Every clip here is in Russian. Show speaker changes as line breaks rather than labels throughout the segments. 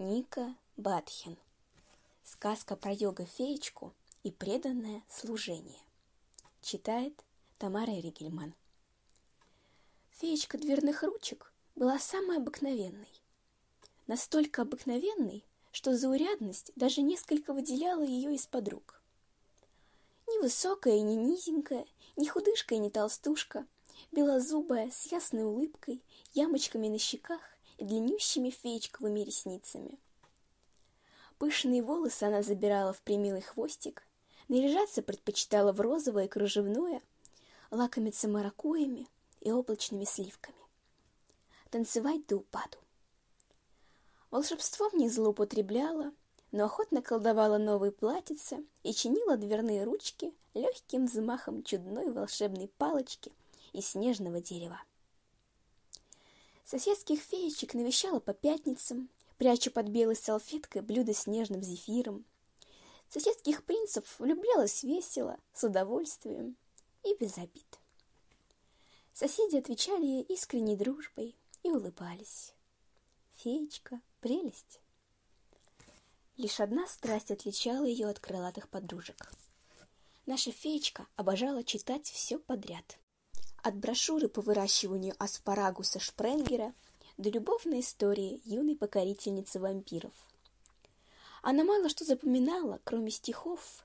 Ника Батхин. Сказка про йога-феечку и преданное служение. Читает Тамара Ригельман. Феечка дверных ручек была самой обыкновенной. Настолько обыкновенной, что заурядность даже несколько выделяла ее из подруг. Ни высокая и не низенькая, ни худышка и не толстушка, белозубая, с ясной улыбкой, ямочками на щеках длиннющими феечковыми ресницами. Пышные волосы она забирала в примилый хвостик, наряжаться предпочитала в розовое и кружевное, лакомиться маракуями и облачными сливками. Танцевать до упаду. Волшебством не злоупотребляла, но охотно колдовала новые платьица и чинила дверные ручки легким взмахом чудной волшебной палочки из снежного дерева. Соседских феечек навещала по пятницам, пряча под белой салфеткой блюдо с нежным зефиром. Соседских принцев влюблялась весело, с удовольствием и без обид. Соседи отвечали ей искренней дружбой и улыбались. Феечка — прелесть. Лишь одна страсть отличала ее от крылатых подружек. Наша феечка обожала читать все подряд. От брошюры по выращиванию аспарагуса Шпренгера до любовной истории юной покорительницы вампиров. Она мало что запоминала, кроме стихов,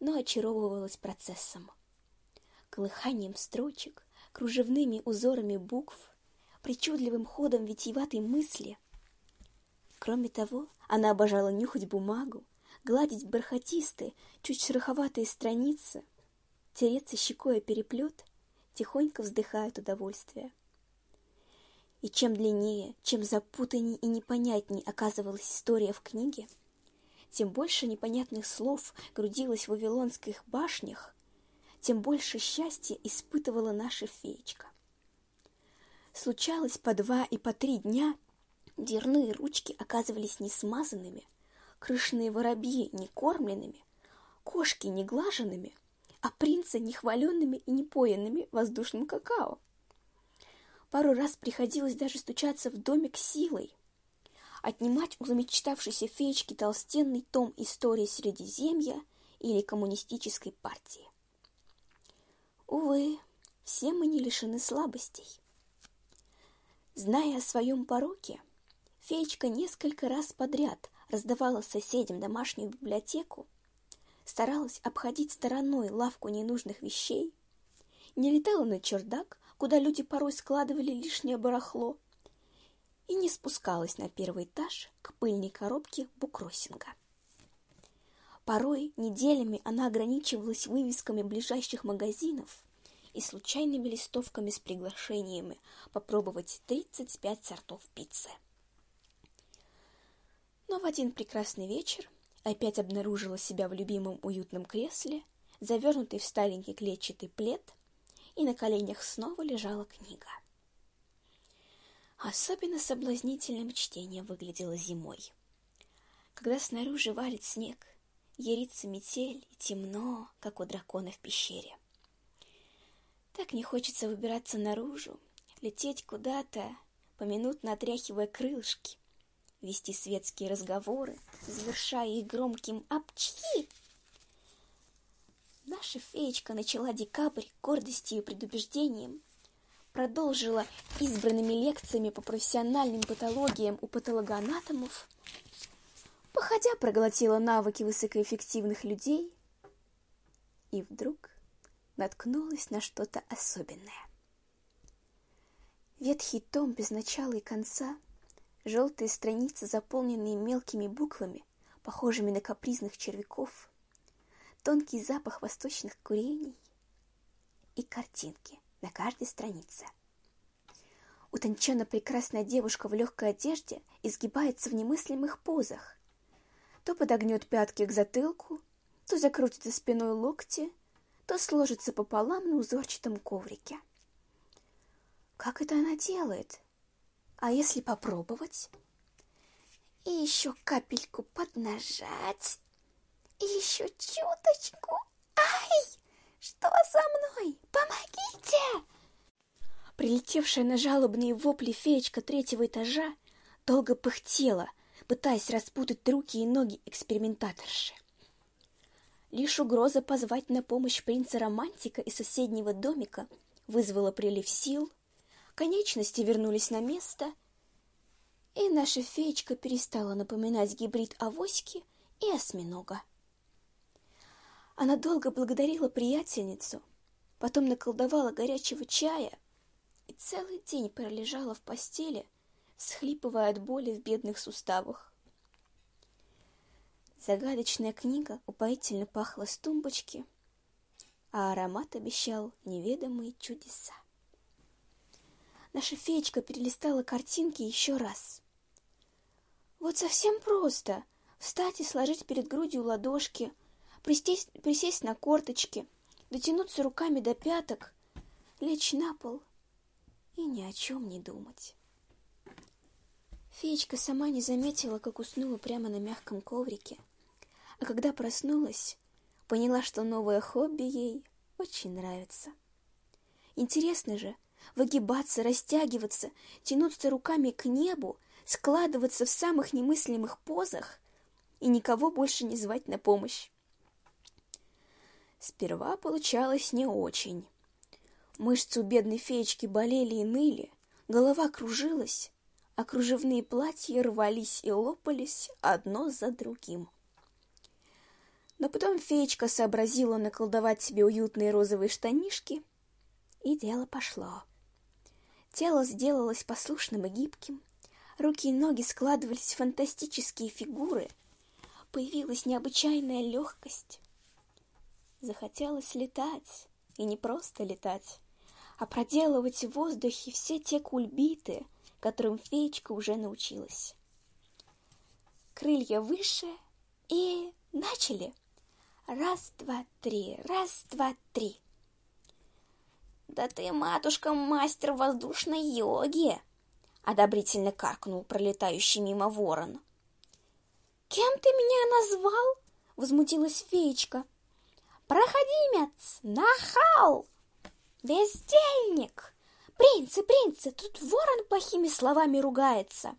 но очаровывалась процессом. Колыханием строчек, кружевными узорами букв, причудливым ходом витиеватой мысли. Кроме того, она обожала нюхать бумагу, гладить бархатистые, чуть шероховатые страницы, тереться щекой о переплет тихонько вздыхая от удовольствия. И чем длиннее, чем запутанней и непонятней оказывалась история в книге, тем больше непонятных слов грудилось в вавилонских башнях, тем больше счастья испытывала наша феечка. Случалось по два и по три дня, дверные ручки оказывались несмазанными, крышные воробьи некормленными, кошки неглаженными, а принца нехваленными и непоенными воздушным какао. Пару раз приходилось даже стучаться в домик силой, отнимать у замечтавшейся феечки толстенный том истории Средиземья или коммунистической партии. Увы, все мы не лишены слабостей. Зная о своем пороке, феечка несколько раз подряд раздавала соседям домашнюю библиотеку, старалась обходить стороной лавку ненужных вещей, не летала на чердак, куда люди порой складывали лишнее барахло, и не спускалась на первый этаж к пыльной коробке букросинга. Порой неделями она ограничивалась вывесками ближайших магазинов и случайными листовками с приглашениями попробовать 35 сортов пиццы. Но в один прекрасный вечер опять обнаружила себя в любимом уютном кресле, завернутой в старенький клетчатый плед, и на коленях снова лежала книга. Особенно соблазнительным чтение выглядело зимой. Когда снаружи валит снег, ярится метель и темно, как у дракона в пещере. Так не хочется выбираться наружу, лететь куда-то, поминутно отряхивая крылышки, вести светские разговоры, завершая их громким «Апчхи!». Наша феечка начала декабрь гордостью и предубеждением, продолжила избранными лекциями по профессиональным патологиям у патологоанатомов, походя проглотила навыки высокоэффективных людей и вдруг наткнулась на что-то особенное. Ветхий том без начала и конца — Желтые страницы, заполненные мелкими буквами, похожими на капризных червяков, тонкий запах восточных курений и картинки на каждой странице. Утонченно прекрасная девушка в легкой одежде изгибается в немыслимых позах. То подогнет пятки к затылку, то закрутит за спиной локти, то сложится пополам на узорчатом коврике. Как это она делает? А если попробовать? И еще капельку поднажать. И еще чуточку. Ай! Что со мной? Помогите! Прилетевшая на жалобные вопли феечка третьего этажа долго пыхтела, пытаясь распутать руки и ноги экспериментаторши. Лишь угроза позвать на помощь принца-романтика из соседнего домика вызвала прилив сил, конечности вернулись на место, и наша феечка перестала напоминать гибрид авоськи и осьминога. Она долго благодарила приятельницу, потом наколдовала горячего чая и целый день пролежала в постели, схлипывая от боли в бедных суставах. Загадочная книга упоительно пахла с тумбочки, а аромат обещал неведомые чудеса. Наша феечка перелистала картинки еще раз. Вот совсем просто встать и сложить перед грудью ладошки, присесть, присесть на корточки, дотянуться руками до пяток, лечь на пол и ни о чем не думать. Феечка сама не заметила, как уснула прямо на мягком коврике, а когда проснулась, поняла, что новое хобби ей очень нравится. Интересно же выгибаться, растягиваться, тянуться руками к небу, складываться в самых немыслимых позах и никого больше не звать на помощь. Сперва получалось не очень. Мышцы у бедной феечки болели и ныли, голова кружилась, а кружевные платья рвались и лопались одно за другим. Но потом феечка сообразила наколдовать себе уютные розовые штанишки, и дело пошло. Тело сделалось послушным и гибким, руки и ноги складывались в фантастические фигуры, появилась необычайная легкость. Захотелось летать, и не просто летать, а проделывать в воздухе все те кульбиты, которым феечка уже научилась. Крылья выше и начали. Раз, два, три, раз, два, три. Да ты, матушка, мастер воздушной йоги! Одобрительно каркнул пролетающий мимо ворон. Кем ты меня назвал? Возмутилась феечка. Проходимец, нахал, бездельник! «Принцы, принцы, тут ворон плохими словами ругается!»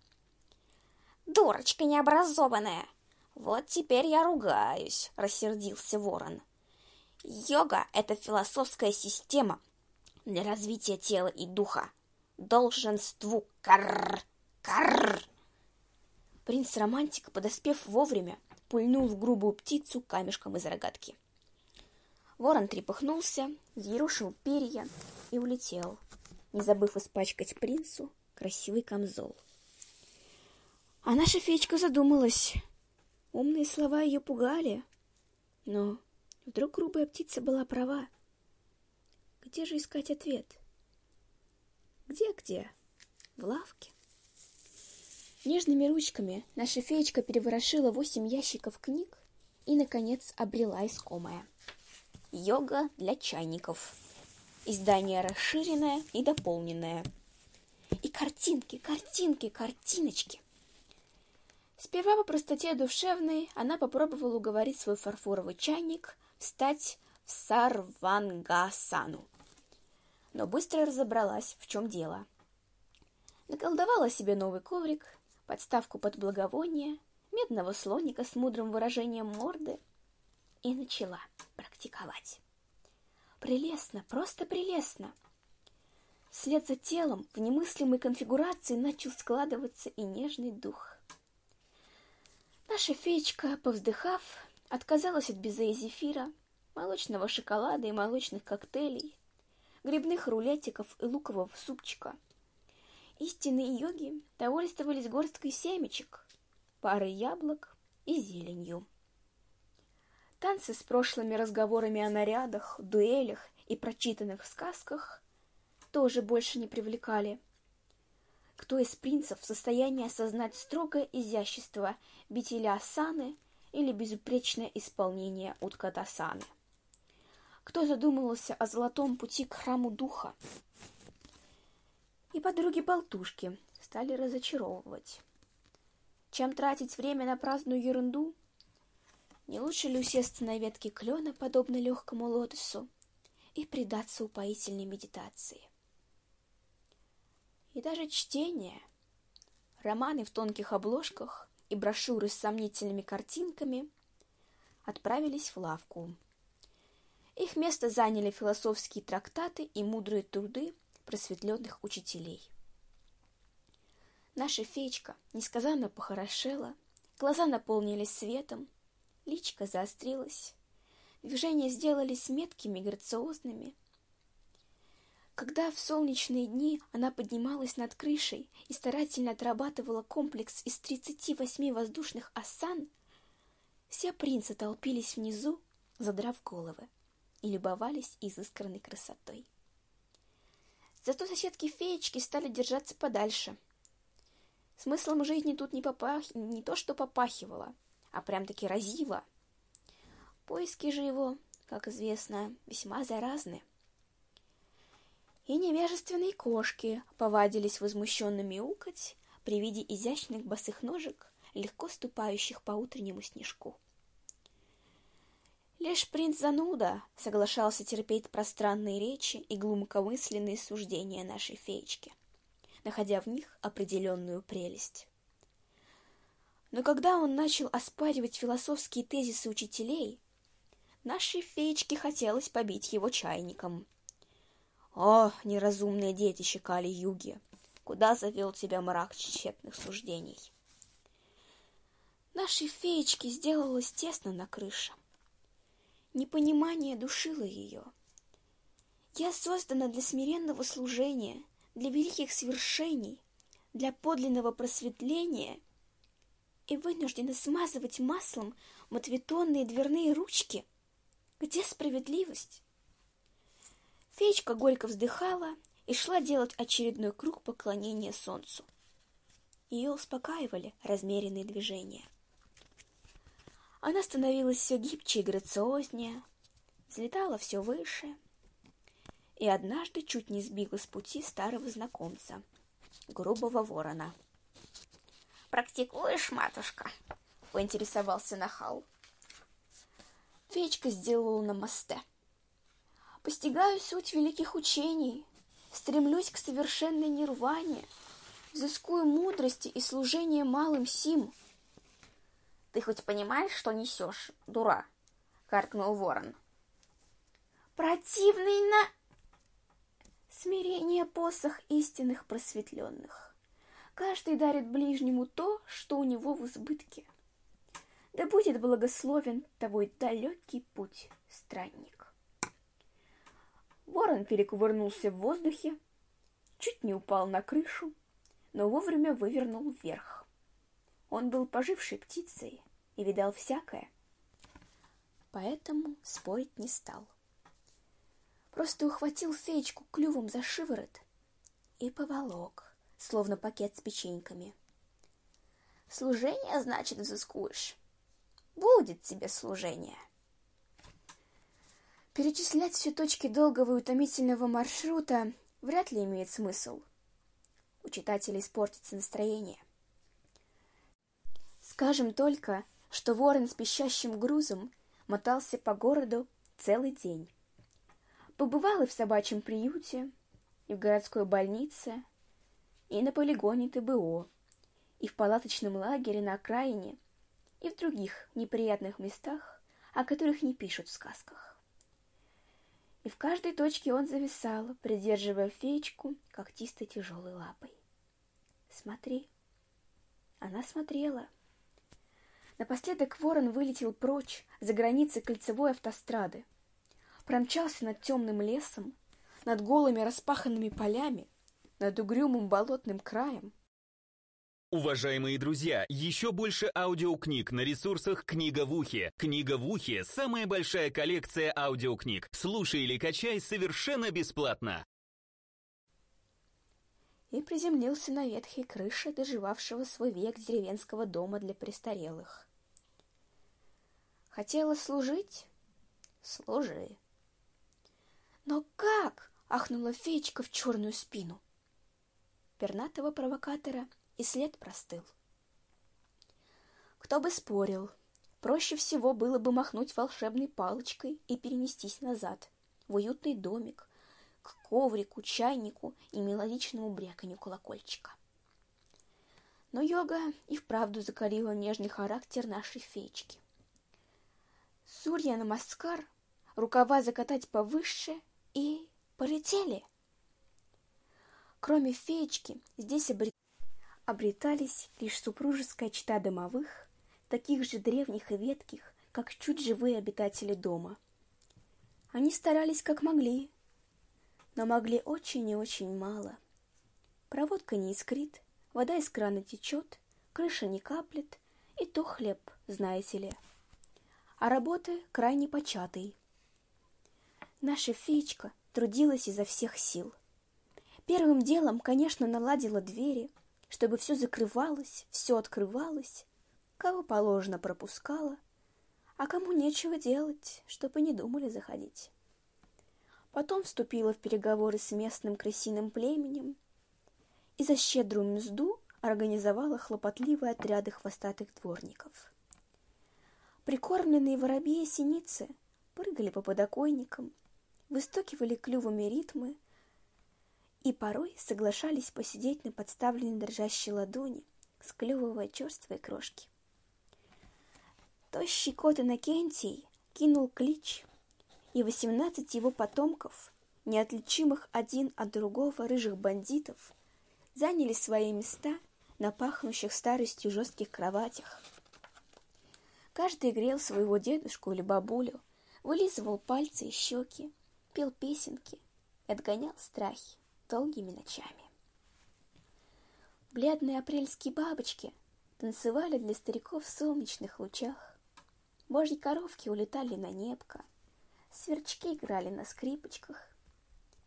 «Дурочка необразованная! Вот теперь я ругаюсь!» — рассердился ворон. «Йога — это философская система для развития тела и духа. Долженству карр, карр!» Принц-романтик, подоспев вовремя, пульнул в грубую птицу камешком из рогатки. Ворон трепыхнулся, взъерушил перья и улетел не забыв испачкать принцу красивый камзол. А наша феечка задумалась. Умные слова ее пугали. Но вдруг грубая птица была права. Где же искать ответ? Где-где? В лавке. Нежными ручками наша феечка переворошила восемь ящиков книг и, наконец, обрела искомое. Йога для чайников. Издание расширенное и дополненное. И картинки, картинки, картиночки. Сперва по простоте душевной она попробовала уговорить свой фарфоровый чайник встать в сарвангасану. Но быстро разобралась, в чем дело. Наколдовала себе новый коврик, подставку под благовоние, медного слоника с мудрым выражением морды и начала практиковать. Прелестно, просто прелестно. Вслед за телом в немыслимой конфигурации начал складываться и нежный дух. Наша феечка, повздыхав, отказалась от безе и зефира, молочного шоколада и молочных коктейлей, грибных рулетиков и лукового супчика. Истинные йоги довольствовались горсткой семечек, парой яблок и зеленью. Танцы с прошлыми разговорами о нарядах, дуэлях и прочитанных сказках тоже больше не привлекали. Кто из принцев в состоянии осознать строгое изящество битиля асаны или безупречное исполнение уткатасаны? Кто задумывался о золотом пути к храму духа? И подруги-болтушки стали разочаровывать. Чем тратить время на праздную ерунду, не лучше ли усесться на ветке клена, подобно легкому лотосу, и предаться упоительной медитации? И даже чтение, романы в тонких обложках и брошюры с сомнительными картинками, отправились в лавку. Их место заняли философские трактаты и мудрые труды просветленных учителей. Наша феечка несказанно похорошела, глаза наполнились светом, личка заострилась, движения сделались меткими грациозными. Когда в солнечные дни она поднималась над крышей и старательно отрабатывала комплекс из 38 воздушных асан, все принцы толпились внизу, задрав головы, и любовались изысканной красотой. Зато соседки-феечки стали держаться подальше. Смыслом жизни тут не, попах... не то что попахивало, а прям-таки разило. Поиски же его, как известно, весьма заразны. И невежественные кошки повадились возмущенно мяукать при виде изящных босых ножек, легко ступающих по утреннему снежку. Лишь принц Зануда соглашался терпеть пространные речи и глубокомысленные суждения нашей феечки, находя в них определенную прелесть. Но когда он начал оспаривать философские тезисы учителей, нашей феечке хотелось побить его чайником. «О, неразумные детище Кали-Юги! Куда завел тебя мрак тщетных суждений?» Нашей феечке сделалось тесно на крыше. Непонимание душило ее. Я создана для смиренного служения, для великих свершений, для подлинного просветления и вынуждена смазывать маслом матвитонные дверные ручки. Где справедливость? Феечка горько вздыхала и шла делать очередной круг поклонения солнцу. Ее успокаивали размеренные движения. Она становилась все гибче и грациознее, взлетала все выше и однажды чуть не сбила с пути старого знакомца, грубого ворона. «Практикуешь, матушка?» — поинтересовался нахал. Феечка сделала на мосте. «Постигаю суть великих учений, стремлюсь к совершенной нирване, взыскую мудрости и служение малым сим, ты хоть понимаешь, что несешь, дура? Каркнул ворон. Противный на... Смирение посох истинных просветленных. Каждый дарит ближнему то, что у него в избытке. Да будет благословен тобой далекий путь, странник. Ворон перекувырнулся в воздухе, чуть не упал на крышу, но вовремя вывернул вверх. Он был пожившей птицей и видал всякое. Поэтому спорить не стал. Просто ухватил феечку клювом за шиворот и поволок, словно пакет с печеньками. Служение, значит, взыскуешь. Будет тебе служение. Перечислять все точки долгого и утомительного маршрута вряд ли имеет смысл. У читателя испортится настроение. Скажем только, что ворон с пищащим грузом мотался по городу целый день. Побывал и в собачьем приюте, и в городской больнице, и на полигоне ТБО, и в палаточном лагере на окраине, и в других неприятных местах, о которых не пишут в сказках. И в каждой точке он зависал, придерживая феечку когтистой тяжелой лапой. «Смотри!» Она смотрела — Напоследок ворон вылетел прочь за границы кольцевой автострады. Промчался над темным лесом, над голыми распаханными полями, над угрюмым болотным краем.
Уважаемые друзья, еще больше аудиокниг на ресурсах «Книга в ухе». «Книга в ухе» — самая большая коллекция аудиокниг. Слушай или качай совершенно бесплатно.
И приземлился на ветхой крыше доживавшего свой век деревенского дома для престарелых. Хотела служить? Служи. Но как? Ахнула феечка в черную спину. Пернатого провокатора и след простыл. Кто бы спорил, проще всего было бы махнуть волшебной палочкой и перенестись назад, в уютный домик, к коврику, чайнику и мелодичному бряканью колокольчика. Но йога и вправду закалила нежный характер нашей феечки. Сурья на маскар, рукава закатать повыше и полетели. Кроме феечки, здесь обретались лишь супружеская чета домовых, таких же древних и ветких, как чуть живые обитатели дома. Они старались как могли, но могли очень и очень мало. Проводка не искрит, вода из крана течет, крыша не каплет, и то хлеб, знаете ли. А работы крайне початый. Наша феечка трудилась изо всех сил. Первым делом, конечно, наладила двери, чтобы все закрывалось, все открывалось, кого положено пропускала, а кому нечего делать, чтобы не думали заходить. Потом вступила в переговоры с местным крысиным племенем и за щедрую мзду организовала хлопотливые отряды хвостатых дворников. Прикормленные воробьи и синицы прыгали по подоконникам, выстукивали клювами ритмы и порой соглашались посидеть на подставленной дрожащей ладони, склевывая черствые крошки. Тощий кот Иннокентий кинул клич, и восемнадцать его потомков, неотличимых один от другого рыжих бандитов, заняли свои места на пахнущих старостью жестких кроватях. Каждый грел своего дедушку или бабулю, вылизывал пальцы и щеки, пел песенки отгонял страхи долгими ночами. Бледные апрельские бабочки танцевали для стариков в солнечных лучах. Божьи коровки улетали на небко, сверчки играли на скрипочках,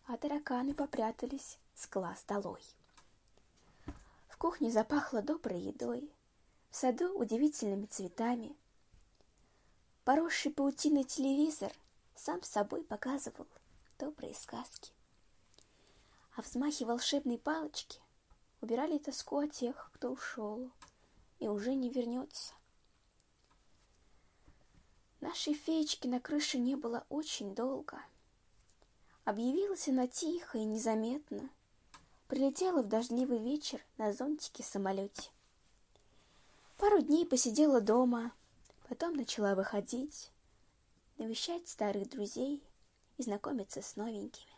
а тараканы попрятались с глаз долой. В кухне запахло доброй едой, в саду удивительными цветами. Поросший паутиной телевизор сам собой показывал добрые сказки а взмахи волшебной палочки убирали тоску о тех, кто ушел и уже не вернется. Нашей феечки на крыше не было очень долго. Объявилась она тихо и незаметно. Прилетела в дождливый вечер на зонтике-самолете. Пару дней посидела дома, потом начала выходить, навещать старых друзей и знакомиться с новенькими.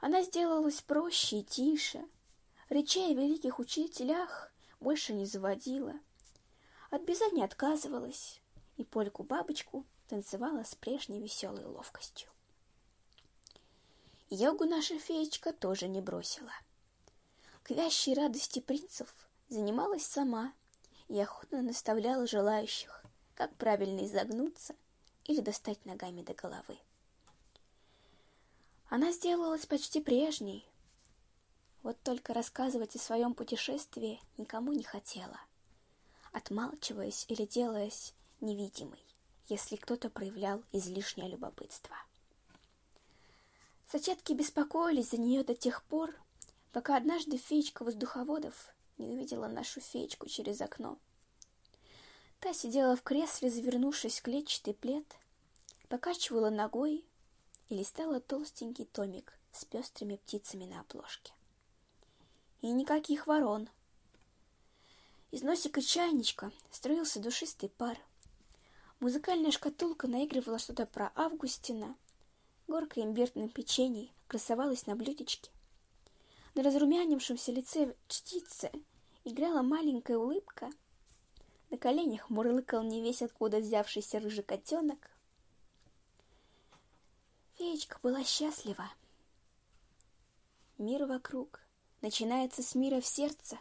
Она сделалась проще и тише, речей о великих учителях больше не заводила, от беза не отказывалась, и польку-бабочку танцевала с прежней веселой ловкостью. Йогу наша феечка тоже не бросила. К вящей радости принцев занималась сама и охотно наставляла желающих, как правильно изогнуться или достать ногами до головы. Она сделалась почти прежней. Вот только рассказывать о своем путешествии никому не хотела, отмалчиваясь или делаясь невидимой, если кто-то проявлял излишнее любопытство. Соседки беспокоились за нее до тех пор, пока однажды феечка воздуховодов не увидела нашу феечку через окно. Та сидела в кресле, завернувшись в клетчатый плед, покачивала ногой и листала толстенький томик с пестрыми птицами на обложке. И никаких ворон. Из носика чайничка струился душистый пар. Музыкальная шкатулка наигрывала что-то про Августина. Горка имбирных печений красовалась на блюдечке. На разрумянившемся лице чтицы играла маленькая улыбка. На коленях мурлыкал невесть откуда взявшийся рыжий котенок. Феечка была счастлива. Мир вокруг начинается с мира в сердце.